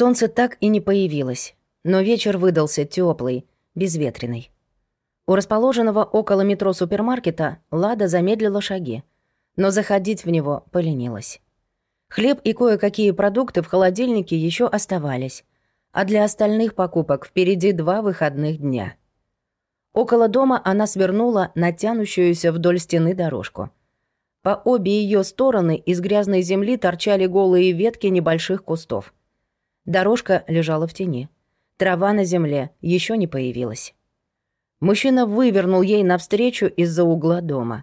Солнце так и не появилось, но вечер выдался теплый, безветренный. У расположенного около метро супермаркета Лада замедлила шаги, но заходить в него поленилась. Хлеб и кое-какие продукты в холодильнике еще оставались, а для остальных покупок впереди два выходных дня. Около дома она свернула на тянущуюся вдоль стены дорожку. По обе ее стороны из грязной земли торчали голые ветки небольших кустов. Дорожка лежала в тени. Трава на земле еще не появилась. Мужчина вывернул ей навстречу из-за угла дома.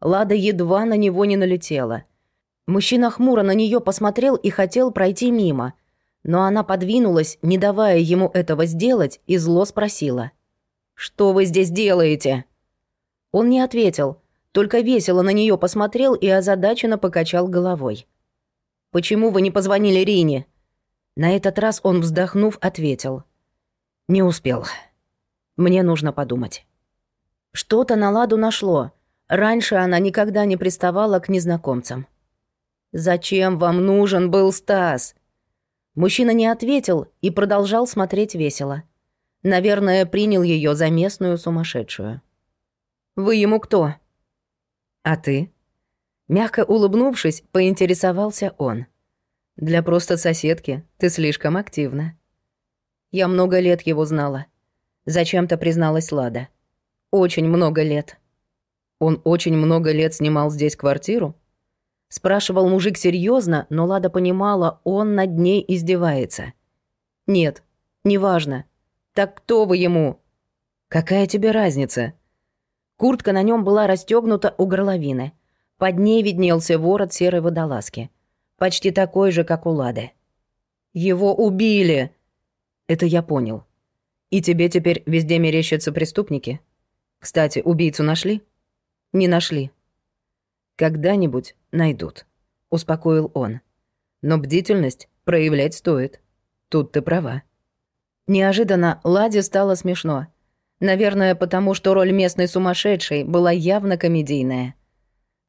Лада едва на него не налетела. Мужчина хмуро на нее посмотрел и хотел пройти мимо, но она подвинулась, не давая ему этого сделать, и зло спросила. «Что вы здесь делаете?» Он не ответил, только весело на нее посмотрел и озадаченно покачал головой. «Почему вы не позвонили Рине?» На этот раз он, вздохнув, ответил. «Не успел. Мне нужно подумать». Что-то на ладу нашло. Раньше она никогда не приставала к незнакомцам. «Зачем вам нужен был Стас?» Мужчина не ответил и продолжал смотреть весело. Наверное, принял ее за местную сумасшедшую. «Вы ему кто?» «А ты?» Мягко улыбнувшись, поинтересовался он. «Для просто соседки ты слишком активна». Я много лет его знала. Зачем-то призналась Лада. Очень много лет. Он очень много лет снимал здесь квартиру? Спрашивал мужик серьезно, но Лада понимала, он над ней издевается. Нет, неважно. Так кто вы ему? Какая тебе разница? Куртка на нем была расстегнута у горловины. Под ней виднелся ворот серой водолазки. Почти такой же, как у Лады. Его убили! Это я понял. И тебе теперь везде мерещатся преступники? Кстати, убийцу нашли? Не нашли. Когда-нибудь найдут, успокоил он. Но бдительность проявлять стоит. Тут ты права. Неожиданно Ладе стало смешно. Наверное, потому что роль местной сумасшедшей была явно комедийная.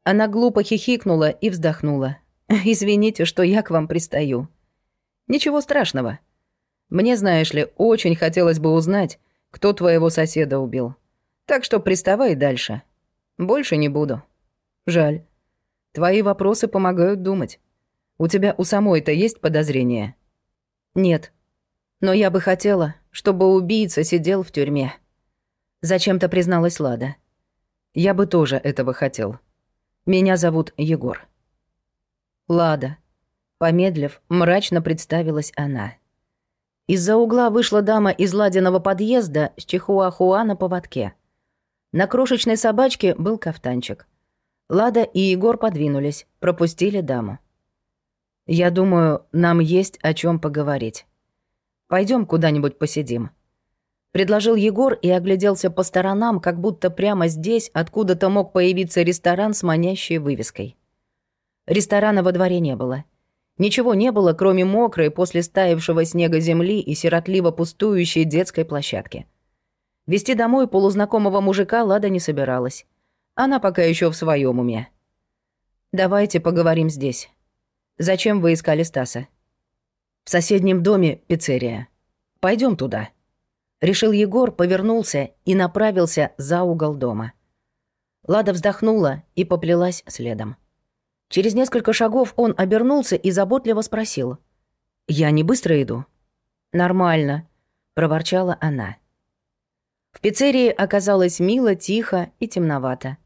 Она глупо хихикнула и вздохнула. «Извините, что я к вам пристаю». «Ничего страшного. Мне, знаешь ли, очень хотелось бы узнать, кто твоего соседа убил. Так что приставай дальше. Больше не буду. Жаль. Твои вопросы помогают думать. У тебя у самой-то есть подозрения?» «Нет», но я бы хотела, чтобы убийца сидел в тюрьме. Зачем-то призналась Лада. Я бы тоже этого хотел. Меня зовут Егор. Лада. Помедлив, мрачно представилась она. Из-за угла вышла дама из Ладиного подъезда с чихуахуа на поводке. На крошечной собачке был кафтанчик. Лада и Егор подвинулись, пропустили даму. «Я думаю, нам есть о чем поговорить». Пойдем куда-нибудь посидим». Предложил Егор и огляделся по сторонам, как будто прямо здесь откуда-то мог появиться ресторан с манящей вывеской. Ресторана во дворе не было. Ничего не было, кроме мокрой после стаившего снега земли и сиротливо пустующей детской площадки. Вести домой полузнакомого мужика Лада не собиралась. Она пока еще в своем уме. «Давайте поговорим здесь. Зачем вы искали Стаса?» В соседнем доме пиццерия. Пойдем туда». Решил Егор, повернулся и направился за угол дома. Лада вздохнула и поплелась следом. Через несколько шагов он обернулся и заботливо спросил. «Я не быстро иду?» «Нормально», — проворчала она. В пиццерии оказалось мило, тихо и темновато.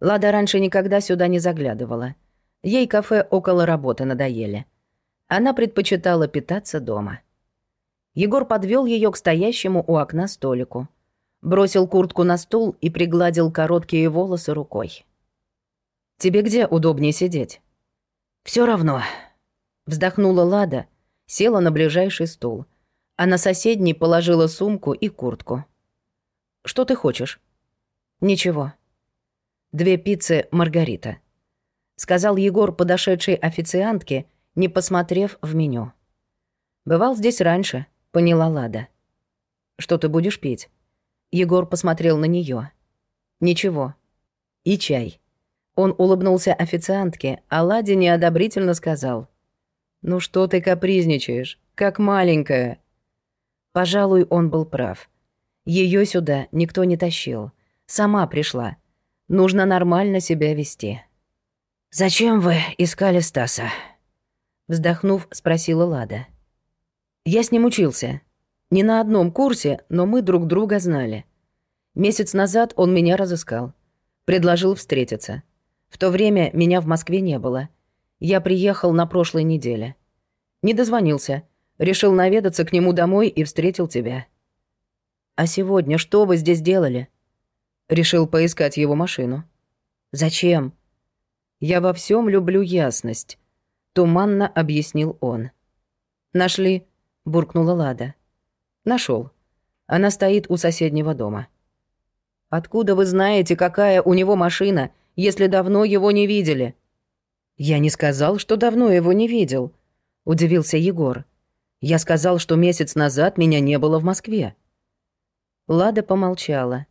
Лада раньше никогда сюда не заглядывала. Ей кафе около работы надоели. Она предпочитала питаться дома. Егор подвел ее к стоящему у окна столику. Бросил куртку на стул и пригладил короткие волосы рукой. «Тебе где удобнее сидеть?» Все равно», — вздохнула Лада, села на ближайший стул, а на соседний положила сумку и куртку. «Что ты хочешь?» «Ничего». «Две пиццы Маргарита», — сказал Егор подошедшей официантке не посмотрев в меню. «Бывал здесь раньше», — поняла Лада. «Что ты будешь пить?» Егор посмотрел на нее. «Ничего. И чай». Он улыбнулся официантке, а Ладе неодобрительно сказал. «Ну что ты капризничаешь? как маленькая. Пожалуй, он был прав. Ее сюда никто не тащил. Сама пришла. Нужно нормально себя вести. «Зачем вы искали Стаса?» Вздохнув, спросила Лада. «Я с ним учился. Не на одном курсе, но мы друг друга знали. Месяц назад он меня разыскал. Предложил встретиться. В то время меня в Москве не было. Я приехал на прошлой неделе. Не дозвонился. Решил наведаться к нему домой и встретил тебя. А сегодня что вы здесь делали? Решил поискать его машину. Зачем? Я во всем люблю ясность, туманно объяснил он. Нашли, буркнула Лада. Нашел. Она стоит у соседнего дома. Откуда вы знаете, какая у него машина, если давно его не видели? Я не сказал, что давно его не видел, удивился Егор. Я сказал, что месяц назад меня не было в Москве. Лада помолчала.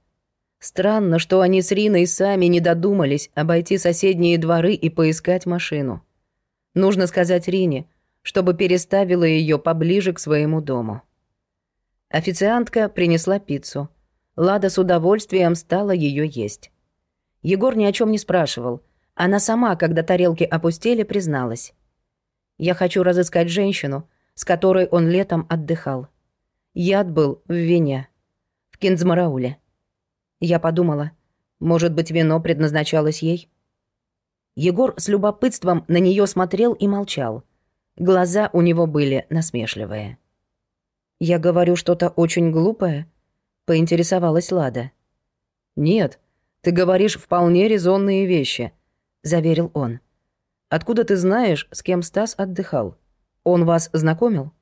Странно, что они с Риной сами не додумались обойти соседние дворы и поискать машину. Нужно сказать Рине, чтобы переставила ее поближе к своему дому. Официантка принесла пиццу. Лада с удовольствием стала ее есть. Егор ни о чем не спрашивал. Она сама, когда тарелки опустили, призналась. «Я хочу разыскать женщину, с которой он летом отдыхал. Яд был в вине. В Кинзмарауле. Я подумала, может быть, вино предназначалось ей? Егор с любопытством на нее смотрел и молчал. Глаза у него были насмешливые. «Я говорю что-то очень глупое?» — поинтересовалась Лада. «Нет, ты говоришь вполне резонные вещи», — заверил он. «Откуда ты знаешь, с кем Стас отдыхал? Он вас знакомил?»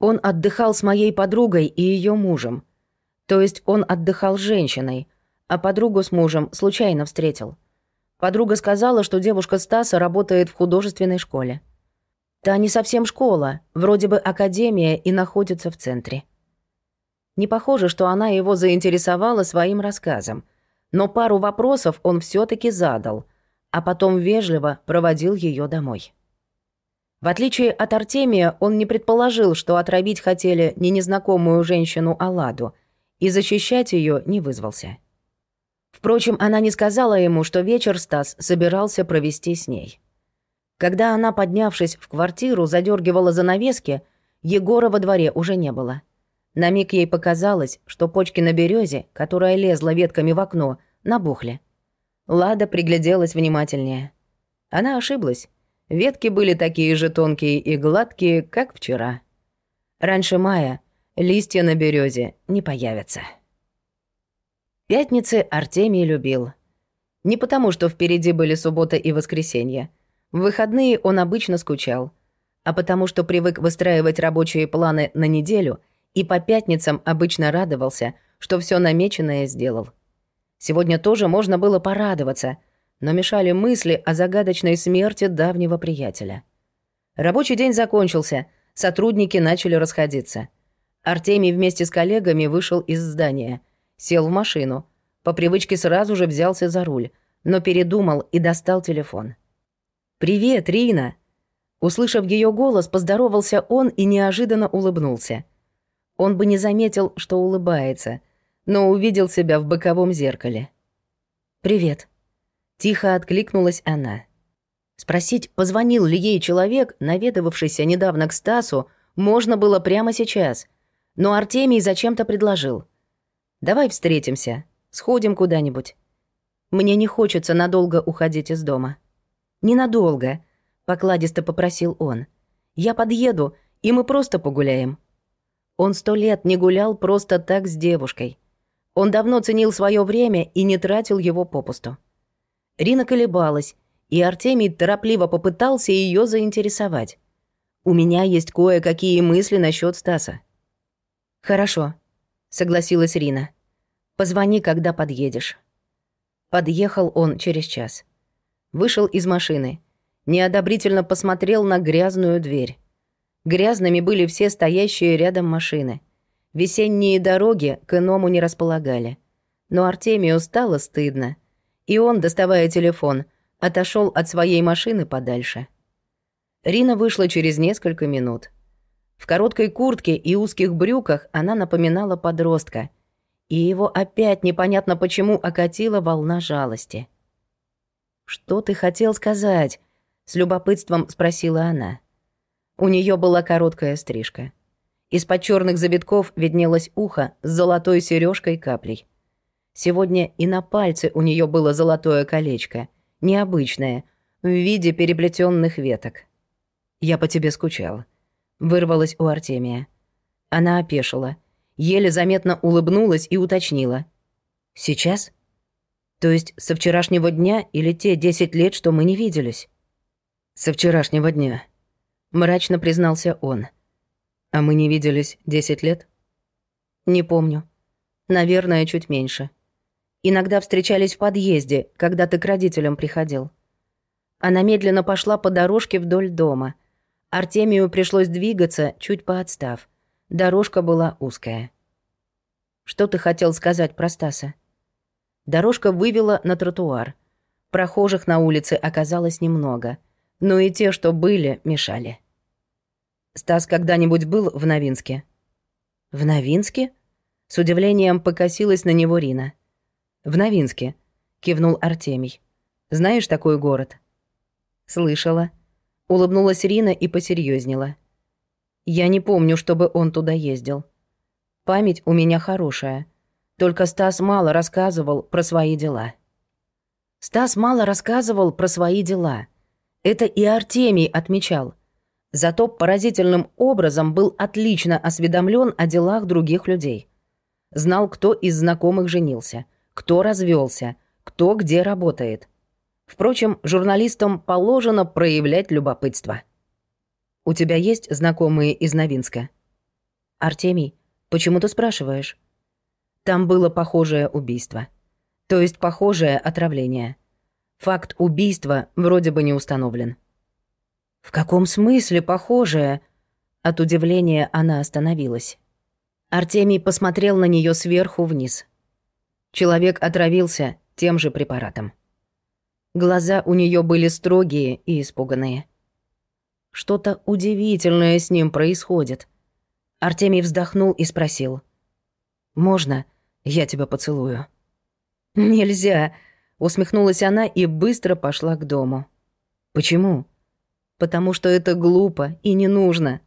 «Он отдыхал с моей подругой и ее мужем. То есть он отдыхал с женщиной, а подругу с мужем случайно встретил. Подруга сказала, что девушка Стаса работает в художественной школе. Та не совсем школа, вроде бы академия и находится в центре. Не похоже, что она его заинтересовала своим рассказом, но пару вопросов он все таки задал, а потом вежливо проводил ее домой. В отличие от Артемия, он не предположил, что отравить хотели не незнакомую женщину Аладу, и защищать ее не вызвался. Впрочем, она не сказала ему, что вечер Стас собирался провести с ней. Когда она, поднявшись в квартиру, задергивала занавески, Егора во дворе уже не было. На миг ей показалось, что почки на березе, которая лезла ветками в окно, набухли. Лада пригляделась внимательнее. Она ошиблась. Ветки были такие же тонкие и гладкие, как вчера. Раньше мая листья на березе не появятся. Пятницы Артемий любил. Не потому, что впереди были суббота и воскресенье — в выходные он обычно скучал, а потому что привык выстраивать рабочие планы на неделю и по пятницам обычно радовался, что все намеченное сделал. Сегодня тоже можно было порадоваться, но мешали мысли о загадочной смерти давнего приятеля. Рабочий день закончился, сотрудники начали расходиться. Артемий вместе с коллегами вышел из здания, сел в машину, по привычке сразу же взялся за руль, но передумал и достал телефон. «Привет, Рина!» Услышав ее голос, поздоровался он и неожиданно улыбнулся. Он бы не заметил, что улыбается, но увидел себя в боковом зеркале. «Привет!» Тихо откликнулась она. Спросить, позвонил ли ей человек, наведывавшийся недавно к Стасу, можно было прямо сейчас, но Артемий зачем-то предложил. «Давай встретимся, сходим куда-нибудь. Мне не хочется надолго уходить из дома». «Ненадолго», — покладисто попросил он. «Я подъеду, и мы просто погуляем». Он сто лет не гулял просто так с девушкой. Он давно ценил свое время и не тратил его попусту. Рина колебалась, и Артемий торопливо попытался ее заинтересовать. «У меня есть кое-какие мысли насчет Стаса». «Хорошо», — согласилась Рина. «Позвони, когда подъедешь». Подъехал он через час. Вышел из машины. Неодобрительно посмотрел на грязную дверь. Грязными были все стоящие рядом машины. Весенние дороги к иному не располагали. Но Артемию стало стыдно. И он, доставая телефон, отошел от своей машины подальше. Рина вышла через несколько минут. В короткой куртке и узких брюках она напоминала подростка, и его опять непонятно почему окатила волна жалости. «Что ты хотел сказать?» — с любопытством спросила она. У нее была короткая стрижка. Из-под черных завитков виднелось ухо с золотой сережкой каплей. Сегодня и на пальце у нее было золотое колечко, необычное, в виде переплетенных веток. «Я по тебе скучал», — вырвалась у Артемия. Она опешила, еле заметно улыбнулась и уточнила. «Сейчас? То есть со вчерашнего дня или те десять лет, что мы не виделись?» «Со вчерашнего дня», — мрачно признался он. «А мы не виделись десять лет?» «Не помню. Наверное, чуть меньше. Иногда встречались в подъезде, когда ты к родителям приходил». Она медленно пошла по дорожке вдоль дома. Артемию пришлось двигаться, чуть поотстав. Дорожка была узкая. «Что ты хотел сказать про Стаса?» Дорожка вывела на тротуар. Прохожих на улице оказалось немного, но и те, что были, мешали. «Стас когда-нибудь был в Новинске?» «В Новинске?» С удивлением покосилась на него Рина. «В Новинске», — кивнул Артемий. «Знаешь такой город?» «Слышала». Улыбнулась Рина и посерьезнела. «Я не помню, чтобы он туда ездил. Память у меня хорошая. Только Стас мало рассказывал про свои дела». Стас мало рассказывал про свои дела. Это и Артемий отмечал. Зато поразительным образом был отлично осведомлен о делах других людей. Знал, кто из знакомых женился, кто развелся, кто где работает. Впрочем, журналистам положено проявлять любопытство. «У тебя есть знакомые из Новинска?» «Артемий, почему ты спрашиваешь?» Там было похожее убийство. То есть похожее отравление. Факт убийства вроде бы не установлен. «В каком смысле похожее?» От удивления она остановилась. Артемий посмотрел на нее сверху вниз. Человек отравился тем же препаратом. Глаза у нее были строгие и испуганные. Что-то удивительное с ним происходит. Артемий вздохнул и спросил. «Можно я тебя поцелую?» «Нельзя», — усмехнулась она и быстро пошла к дому. «Почему?» «Потому что это глупо и не нужно».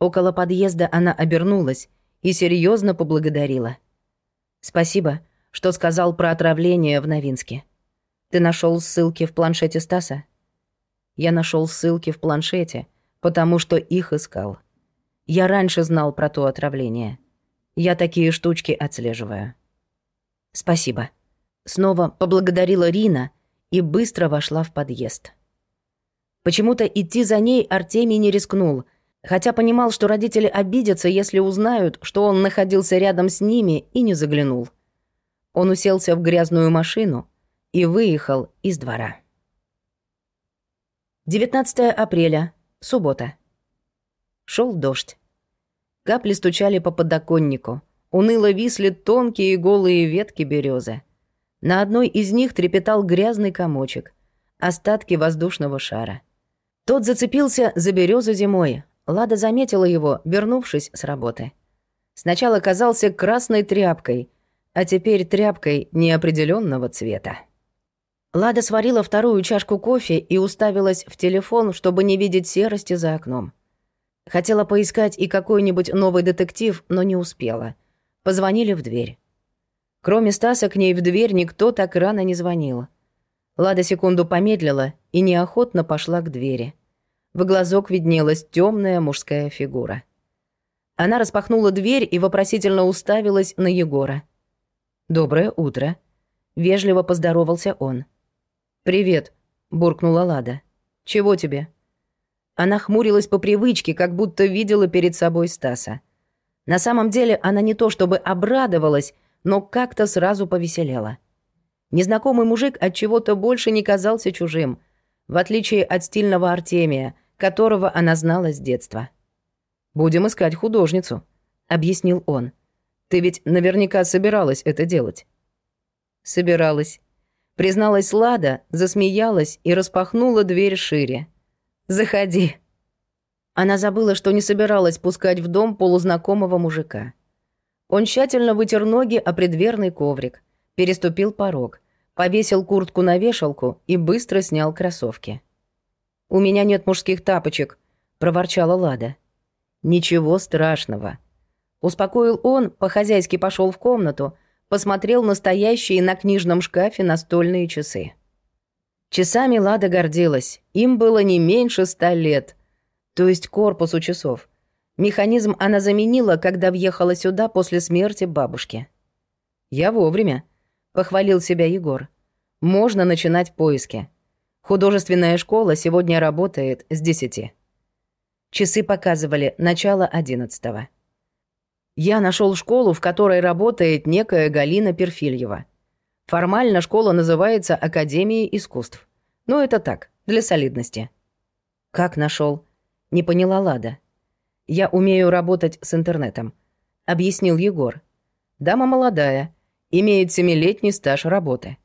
Около подъезда она обернулась и серьезно поблагодарила. «Спасибо, что сказал про отравление в Новинске. Ты нашел ссылки в планшете Стаса? Я нашел ссылки в планшете, потому что их искал. Я раньше знал про то отравление. Я такие штучки отслеживаю. Спасибо. Снова поблагодарила Рина и быстро вошла в подъезд. Почему-то идти за ней Артемий не рискнул, хотя понимал, что родители обидятся, если узнают, что он находился рядом с ними и не заглянул. Он уселся в грязную машину — и выехал из двора. 19 апреля, суббота. Шел дождь. Капли стучали по подоконнику. Уныло висли тонкие голые ветки березы. На одной из них трепетал грязный комочек, остатки воздушного шара. Тот зацепился за березу зимой. Лада заметила его, вернувшись с работы. Сначала казался красной тряпкой, а теперь тряпкой неопределенного цвета. Лада сварила вторую чашку кофе и уставилась в телефон, чтобы не видеть серости за окном. Хотела поискать и какой-нибудь новый детектив, но не успела. Позвонили в дверь. Кроме Стаса к ней в дверь никто так рано не звонил. Лада секунду помедлила и неохотно пошла к двери. В глазок виднелась темная мужская фигура. Она распахнула дверь и вопросительно уставилась на Егора. «Доброе утро», — вежливо поздоровался он. «Привет», — буркнула Лада. «Чего тебе?» Она хмурилась по привычке, как будто видела перед собой Стаса. На самом деле она не то чтобы обрадовалась, но как-то сразу повеселела. Незнакомый мужик от чего-то больше не казался чужим, в отличие от стильного Артемия, которого она знала с детства. «Будем искать художницу», — объяснил он. «Ты ведь наверняка собиралась это делать». «Собиралась», Призналась Лада, засмеялась и распахнула дверь шире. «Заходи». Она забыла, что не собиралась пускать в дом полузнакомого мужика. Он тщательно вытер ноги о предверный коврик, переступил порог, повесил куртку на вешалку и быстро снял кроссовки. «У меня нет мужских тапочек», — проворчала Лада. «Ничего страшного». Успокоил он, по-хозяйски пошел в комнату, посмотрел настоящие на книжном шкафе настольные часы. Часами Лада гордилась, им было не меньше ста лет, то есть корпус у часов. Механизм она заменила, когда въехала сюда после смерти бабушки. «Я вовремя», — похвалил себя Егор. «Можно начинать поиски. Художественная школа сегодня работает с десяти». Часы показывали начало одиннадцатого. Я нашел школу, в которой работает некая Галина Перфильева. Формально школа называется Академией искусств. Но это так, для солидности. Как нашел? Не поняла Лада. «Я умею работать с интернетом», — объяснил Егор. «Дама молодая, имеет семилетний стаж работы.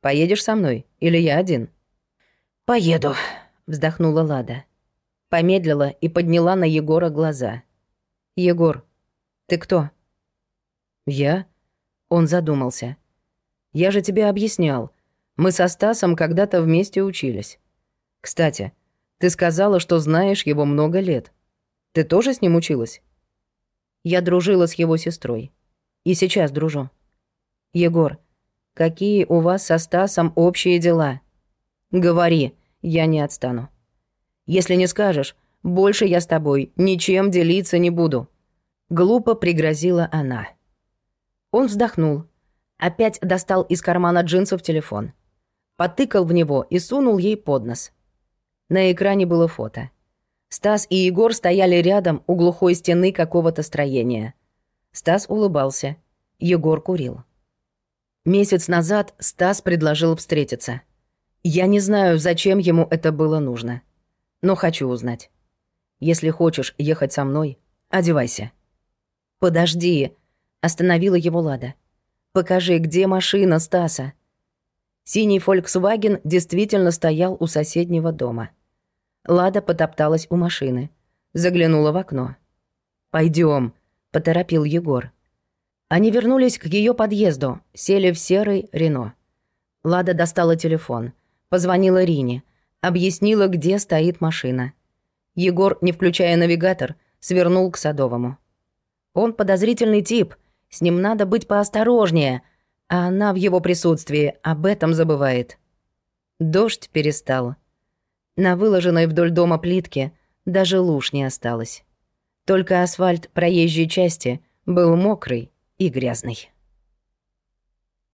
Поедешь со мной или я один?» «Поеду», — вздохнула Лада. Помедлила и подняла на Егора глаза. «Егор, ты кто?» «Я?» Он задумался. «Я же тебе объяснял. Мы со Стасом когда-то вместе учились. Кстати, ты сказала, что знаешь его много лет. Ты тоже с ним училась? Я дружила с его сестрой. И сейчас дружу. Егор, какие у вас со Стасом общие дела? Говори, я не отстану. Если не скажешь, больше я с тобой ничем делиться не буду. Глупо пригрозила она. Он вздохнул. Опять достал из кармана джинсов телефон. Потыкал в него и сунул ей под нос. На экране было фото. Стас и Егор стояли рядом у глухой стены какого-то строения. Стас улыбался. Егор курил. Месяц назад Стас предложил встретиться. Я не знаю, зачем ему это было нужно. Но хочу узнать. Если хочешь ехать со мной, одевайся. Подожди, остановила его Лада. Покажи, где машина Стаса. Синий Volkswagen действительно стоял у соседнего дома. Лада потопталась у машины. Заглянула в окно. Пойдем, поторопил Егор. Они вернулись к ее подъезду, сели в серый Рено. Лада достала телефон, позвонила Рине, объяснила, где стоит машина. Егор, не включая навигатор, свернул к Садовому. Он подозрительный тип, с ним надо быть поосторожнее, а она в его присутствии об этом забывает. Дождь перестал. На выложенной вдоль дома плитке даже луж не осталось. Только асфальт проезжей части был мокрый и грязный.